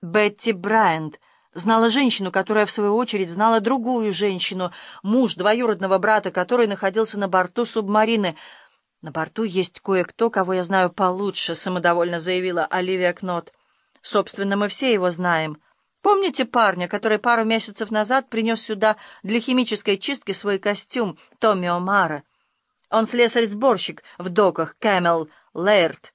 Бетти Брайант знала женщину, которая, в свою очередь, знала другую женщину, муж двоюродного брата, который находился на борту субмарины. «На борту есть кое-кто, кого я знаю получше», — самодовольно заявила Оливия Кнот. «Собственно, мы все его знаем. Помните парня, который пару месяцев назад принес сюда для химической чистки свой костюм, Томми Омара? Он слесарь-сборщик в доках Кэмел Лэрд.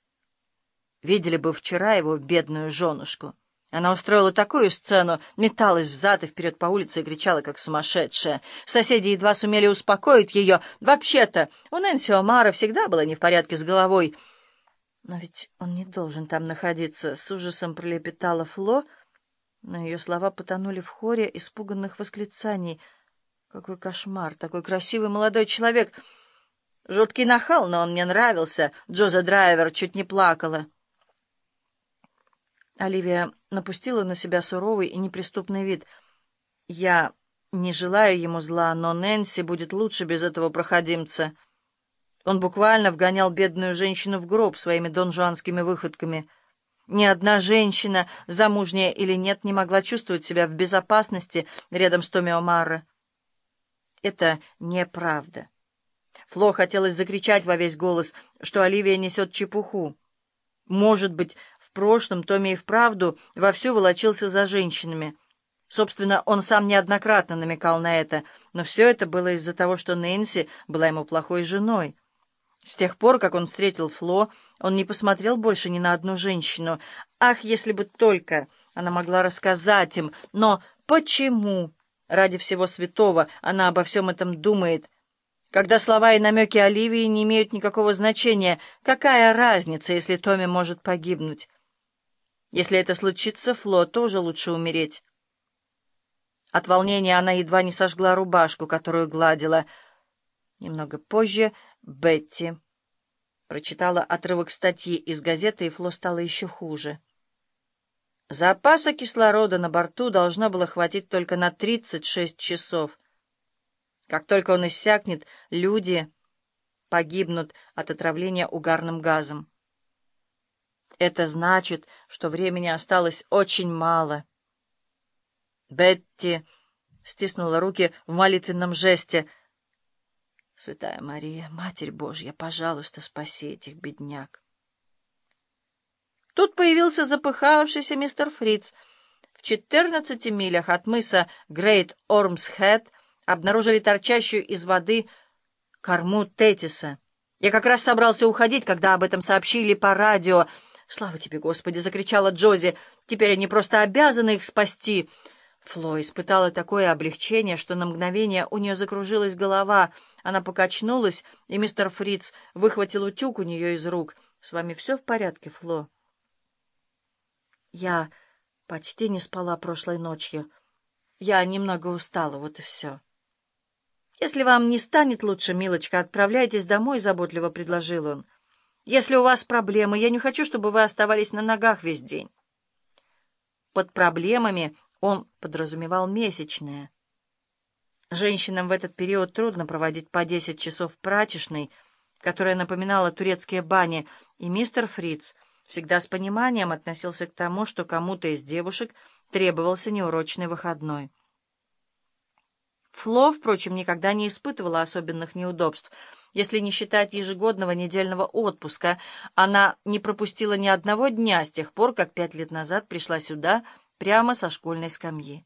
Видели бы вчера его бедную женушку». Она устроила такую сцену, металась взад и вперед по улице и кричала, как сумасшедшая. Соседи едва сумели успокоить ее. Вообще-то, у Нэнси Омара всегда было не в порядке с головой. Но ведь он не должен там находиться, — с ужасом пролепетала Фло, но ее слова потонули в хоре испуганных восклицаний. Какой кошмар! Такой красивый молодой человек! Жуткий нахал, но он мне нравился. Джоза Драйвер чуть не плакала. Оливия напустила на себя суровый и неприступный вид. «Я не желаю ему зла, но Нэнси будет лучше без этого проходимца». Он буквально вгонял бедную женщину в гроб своими донжуанскими выходками. Ни одна женщина, замужняя или нет, не могла чувствовать себя в безопасности рядом с Томми Омарро. Это неправда. Фло хотелось закричать во весь голос, что Оливия несет чепуху. Может быть, прошлом Томми и вправду вовсю волочился за женщинами. Собственно, он сам неоднократно намекал на это, но все это было из-за того, что Нэнси была ему плохой женой. С тех пор, как он встретил Фло, он не посмотрел больше ни на одну женщину. Ах, если бы только она могла рассказать им! Но почему, ради всего святого, она обо всем этом думает, когда слова и намеки Оливии не имеют никакого значения, какая разница, если Томми может погибнуть? Если это случится, Фло тоже лучше умереть. От волнения она едва не сожгла рубашку, которую гладила. Немного позже Бетти прочитала отрывок статьи из газеты, и Фло стало еще хуже. Запаса кислорода на борту должно было хватить только на 36 часов. Как только он иссякнет, люди погибнут от отравления угарным газом. Это значит, что времени осталось очень мало. Бетти стиснула руки в молитвенном жесте. «Святая Мария, Матерь Божья, пожалуйста, спаси этих бедняк!» Тут появился запыхавшийся мистер Фриц. В четырнадцати милях от мыса Грейт Ормсхед обнаружили торчащую из воды корму Тетиса. Я как раз собрался уходить, когда об этом сообщили по радио. «Слава тебе, Господи!» — закричала Джози. «Теперь они просто обязаны их спасти!» Фло испытала такое облегчение, что на мгновение у нее закружилась голова. Она покачнулась, и мистер Фриц выхватил утюг у нее из рук. «С вами все в порядке, Фло?» «Я почти не спала прошлой ночью. Я немного устала, вот и все». «Если вам не станет лучше, милочка, отправляйтесь домой», — заботливо предложил он. «Если у вас проблемы, я не хочу, чтобы вы оставались на ногах весь день». Под проблемами он подразумевал месячные. Женщинам в этот период трудно проводить по десять часов прачечной, которая напоминала турецкие бани, и мистер Фриц всегда с пониманием относился к тому, что кому-то из девушек требовался неурочный выходной. Фло, впрочем, никогда не испытывала особенных неудобств. Если не считать ежегодного недельного отпуска, она не пропустила ни одного дня с тех пор, как пять лет назад пришла сюда прямо со школьной скамьи.